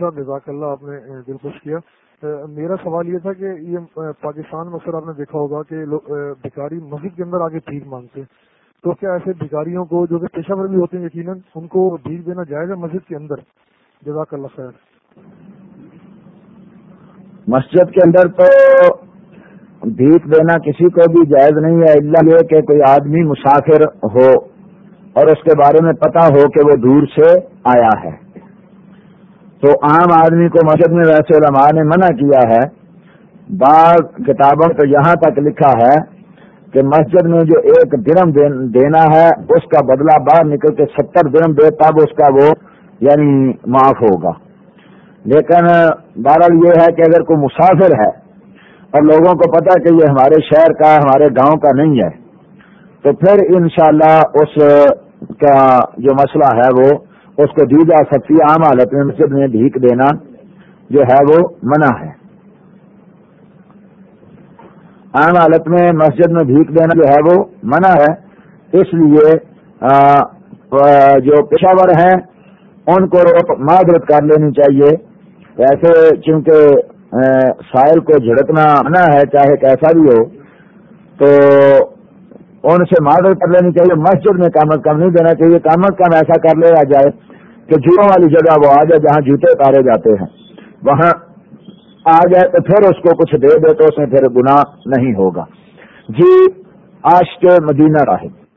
جزاک اللہ آپ نے دل خوش کیا۔ میرا سوال یہ تھا کہ یہ پاکستان میں اکثر آپ نے دیکھا ہوگا کہ بھکاری مسجد کے اندر آگے بھیک مانگتے ہیں۔ تو کیا ایسے بھکاریوں کو جو کہ پیشہ ور بھی ہوتے ہیں یقیناً، ان کو بھیک دینا جائز ہے مسجد کے اندر؟ جزاک اللہ خیر۔ مسجد کے اندر تو بھیک دینا کسی کو بھی جائز نہیں ہے اللہ یہ کہ کوئی آدمی مسافر ہو اور اس کے بارے میں پتا ہو کہ وہ دور سے آیا ہے۔ تو عام آدمی کو مسجد میں ویسے علماء نے منع کیا ہے۔ بعض کتابوں تو یہاں تک لکھا ہے کہ مسجد میں جو ایک درم دینا ہے، اس کا بدلہ باہر نکل کے ستر درم دے، تب اس کا وہ یعنی معاف ہوگا۔ لیکن بہرحال یہ ہے کہ اگر کوئی مسافر ہے اور لوگوں کو پتا کہ یہ ہمارے شہر کا ہمارے گاؤں کا نہیں ہے، تو پھر انشاءاللہ اس کا جو مسئلہ ہے وہ اس کو دی جا سکتی عام حالت میں مسجد میں بھیک دینا جو ہے وہ منع ہے۔ عام حالت میں مسجد میں بھیک دینا جو ہے وہ منع ہے، اس لیے جو پیشاور ہیں، ان کو معذرت کر لینی چاہیے۔ ایسے چونکہ سائل کو جھڑکنا منع ہے، چاہے کیسا بھی ہو، تو ان سے معذرت کر لینی چاہیے، مسجد میں کم از کم نہیں دینا چاہیے کم از کم ایسا کر لیا جائے کہ جوڑوں والی جگہ وہ آ جائے جہاں جوتے اتارے جاتے ہیں۔ وہاں آ جائے تو پھر اس کو کچھ دے دے تو اس میں پھر گناہ نہیں ہوگا۔ جی آج کے مدینہ راہب